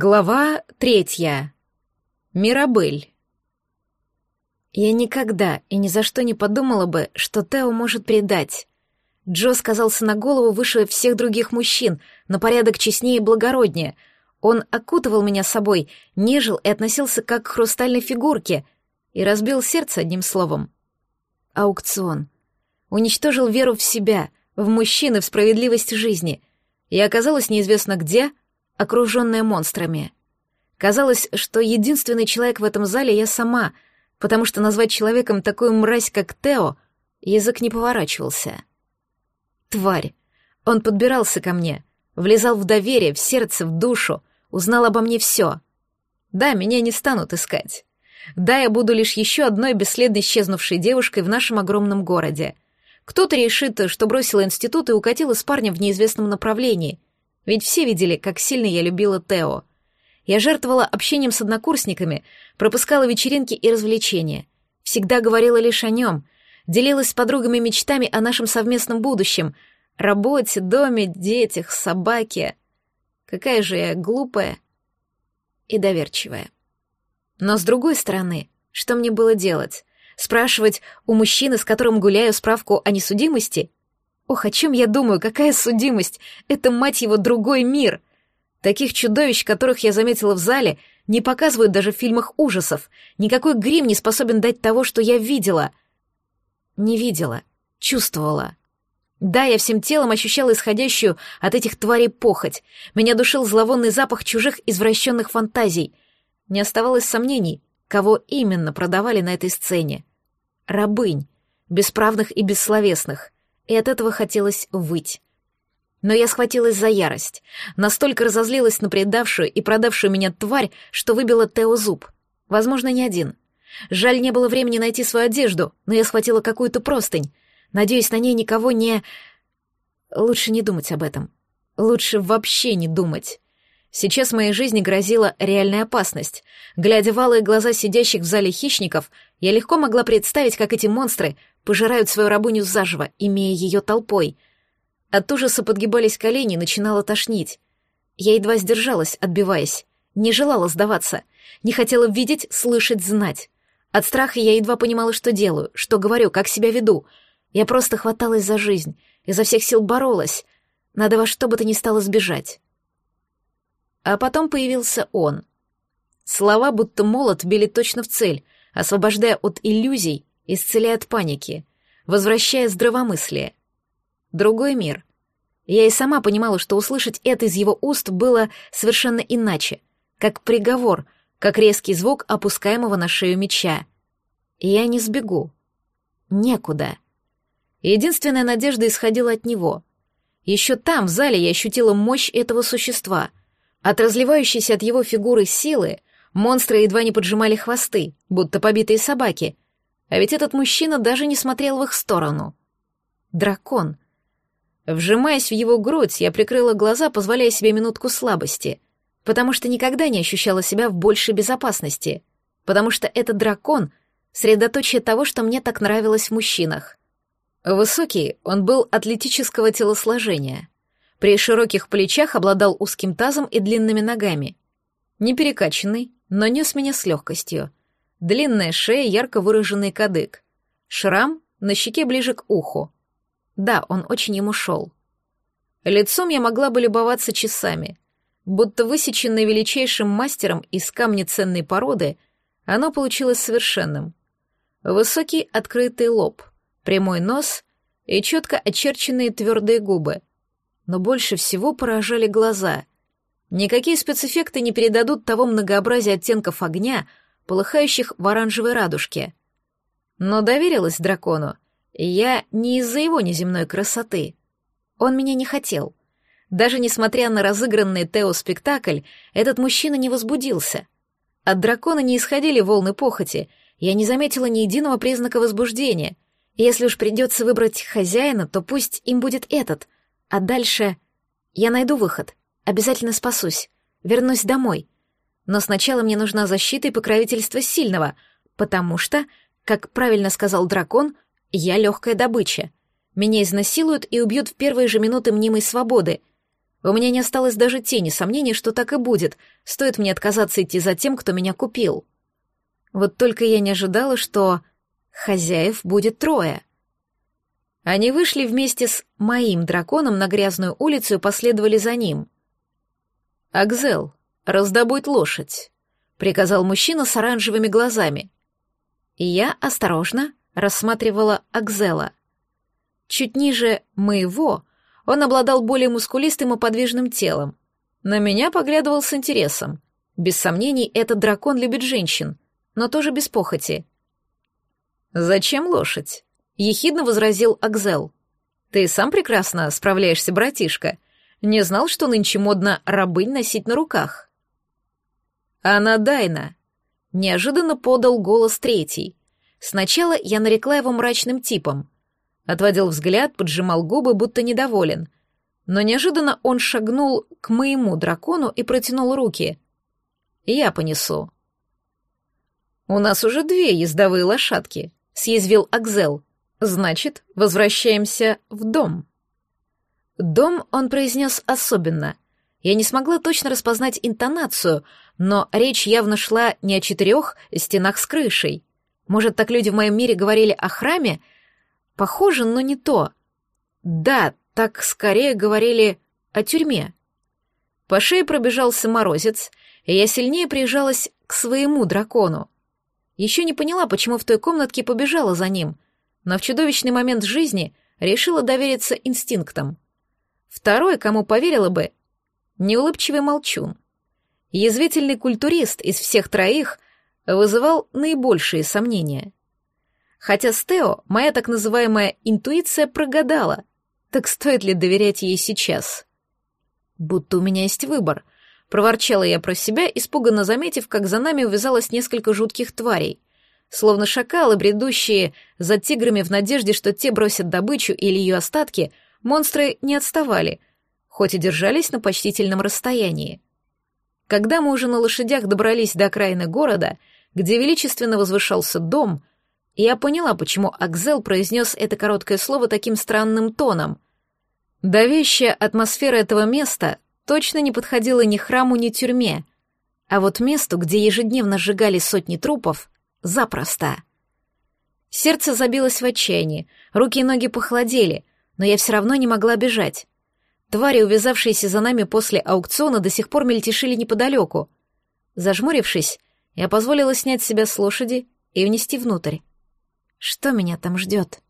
Глава третья. Мирабель. Я никогда и ни за что не подумала бы, что Тео может предать. Джо сказался на голову выше всех других мужчин, на порядок честнее и благороднее. Он окутывал меня собой, нежил и относился как к хрустальной фигурке и разбил сердце одним словом. Аукцион. Уничтожил веру в себя, в мужчины, в справедливость жизни. Я оказалась неизвестно где — окруженная монстрами. Казалось, что единственный человек в этом зале я сама, потому что назвать человеком такую мразь, как Тео, язык не поворачивался. Тварь. Он подбирался ко мне, влезал в доверие, в сердце, в душу, узнал обо мне все. Да, меня не станут искать. Да, я буду лишь еще одной бесследно исчезнувшей девушкой в нашем огромном городе. Кто-то решит, что бросила институт и укатила с парнем в неизвестном направлении — ведь все видели, как сильно я любила Тео. Я жертвовала общением с однокурсниками, пропускала вечеринки и развлечения. Всегда говорила лишь о нем, делилась с подругами мечтами о нашем совместном будущем, работе, доме, детях, собаке. Какая же я глупая и доверчивая. Но с другой стороны, что мне было делать? Спрашивать у мужчины, с которым гуляю, справку о несудимости? Ох, о чем я думаю, какая судимость? Это, мать его, другой мир. Таких чудовищ, которых я заметила в зале, не показывают даже в фильмах ужасов. Никакой грим не способен дать того, что я видела. Не видела, чувствовала. Да, я всем телом ощущала исходящую от этих тварей похоть. Меня душил зловонный запах чужих извращенных фантазий. Не оставалось сомнений, кого именно продавали на этой сцене. Рабынь, бесправных и бессловесных — и от этого хотелось выть. Но я схватилась за ярость, настолько разозлилась на предавшую и продавшую меня тварь, что выбила Тео зуб. Возможно, не один. Жаль, не было времени найти свою одежду, но я схватила какую-то простынь. Надеюсь, на ней никого не... Лучше не думать об этом. Лучше вообще не думать. Сейчас моей жизни грозила реальная опасность. Глядя в алые глаза сидящих в зале хищников, я легко могла представить, как эти монстры пожирают свою рабыню заживо, имея ее толпой. От ужаса подгибались колени, начинала тошнить. Я едва сдержалась, отбиваясь. Не желала сдаваться. Не хотела видеть, слышать, знать. От страха я едва понимала, что делаю, что говорю, как себя веду. Я просто хваталась за жизнь, изо всех сил боролась. Надо во что бы то ни стало сбежать. А потом появился он. Слова, будто молот, били точно в цель, освобождая от иллюзий исцеляя от паники, возвращая здравомыслие. Другой мир. Я и сама понимала, что услышать это из его уст было совершенно иначе, как приговор, как резкий звук опускаемого на шею меча. Я не сбегу. Некуда. Единственная надежда исходила от него. Еще там, в зале, я ощутила мощь этого существа. От разливающейся от его фигуры силы монстры едва не поджимали хвосты, будто побитые собаки — а ведь этот мужчина даже не смотрел в их сторону. Дракон. Вжимаясь в его грудь, я прикрыла глаза, позволяя себе минутку слабости, потому что никогда не ощущала себя в большей безопасности, потому что этот дракон — средоточие того, что мне так нравилось в мужчинах. Высокий, он был атлетического телосложения. При широких плечах обладал узким тазом и длинными ногами. Не перекачанный, но нес меня с легкостью — Длинная шея, ярко выраженный кадык. Шрам на щеке ближе к уху. Да, он очень ему шел. Лицом я могла бы любоваться часами. Будто высеченное величайшим мастером из камня ценной породы, оно получилось совершенным. Высокий открытый лоб, прямой нос и четко очерченные твердые губы. Но больше всего поражали глаза. Никакие спецэффекты не передадут того многообразия оттенков огня, полыхающих в оранжевой радужке. Но доверилась дракону я не из-за его неземной красоты. Он меня не хотел. Даже несмотря на разыгранный Тео-спектакль, этот мужчина не возбудился. От дракона не исходили волны похоти, я не заметила ни единого признака возбуждения. Если уж придется выбрать хозяина, то пусть им будет этот. А дальше я найду выход, обязательно спасусь, вернусь домой — но сначала мне нужна защита и покровительство сильного, потому что, как правильно сказал дракон, я легкая добыча. Меня изнасилуют и убьют в первые же минуты мнимой свободы. У меня не осталось даже тени сомнений, что так и будет, стоит мне отказаться идти за тем, кто меня купил. Вот только я не ожидала, что хозяев будет трое. Они вышли вместе с моим драконом на грязную улицу и последовали за ним. «Акзел, раздобудь лошадь», — приказал мужчина с оранжевыми глазами. И я осторожно рассматривала Акзела. Чуть ниже моего он обладал более мускулистым и подвижным телом. На меня поглядывал с интересом. Без сомнений, этот дракон любит женщин, но тоже без похоти. «Зачем лошадь?» — ехидно возразил Акзел. «Ты сам прекрасно справляешься, братишка. Не знал, что нынче модно рабынь носить на руках». «Она Дайна», — неожиданно подал голос третий. Сначала я нарекла его мрачным типом — Отводил взгляд, поджимал губы, будто недоволен. Но неожиданно он шагнул к моему дракону и протянул руки. «Я понесу». «У нас уже две ездовые лошадки», — съязвил Акзел. «Значит, возвращаемся в дом». «Дом» он произнес особенно. Я не смогла точно распознать интонацию, но речь явно шла не о четырех стенах с крышей. Может, так люди в моем мире говорили о храме, Похоже, но не то. Да, так скорее говорили о тюрьме. По шее пробежался морозец, и я сильнее прижалась к своему дракону. Еще не поняла, почему в той комнатке побежала за ним, но в чудовищный момент жизни решила довериться инстинктам. Второй, кому поверила бы, неулыбчивый молчун. Язвительный культурист из всех троих вызывал наибольшие сомнения. Хотя с Тео моя так называемая интуиция прогадала. Так стоит ли доверять ей сейчас? Будто у меня есть выбор. Проворчала я про себя, испуганно заметив, как за нами увязалось несколько жутких тварей. Словно шакалы, бредущие за тиграми в надежде, что те бросят добычу или ее остатки, монстры не отставали, хоть и держались на почтительном расстоянии. Когда мы уже на лошадях добрались до окраины города, где величественно возвышался дом — я поняла, почему Акзел произнес это короткое слово таким странным тоном. Давящая атмосфера этого места точно не подходила ни храму, ни тюрьме, а вот месту, где ежедневно сжигали сотни трупов, запросто. Сердце забилось в отчаянии, руки и ноги похолодели, но я все равно не могла бежать. Твари, увязавшиеся за нами после аукциона, до сих пор мельтешили неподалеку. Зажмурившись, я позволила снять себя с лошади и внести внутрь. Что меня там ждет?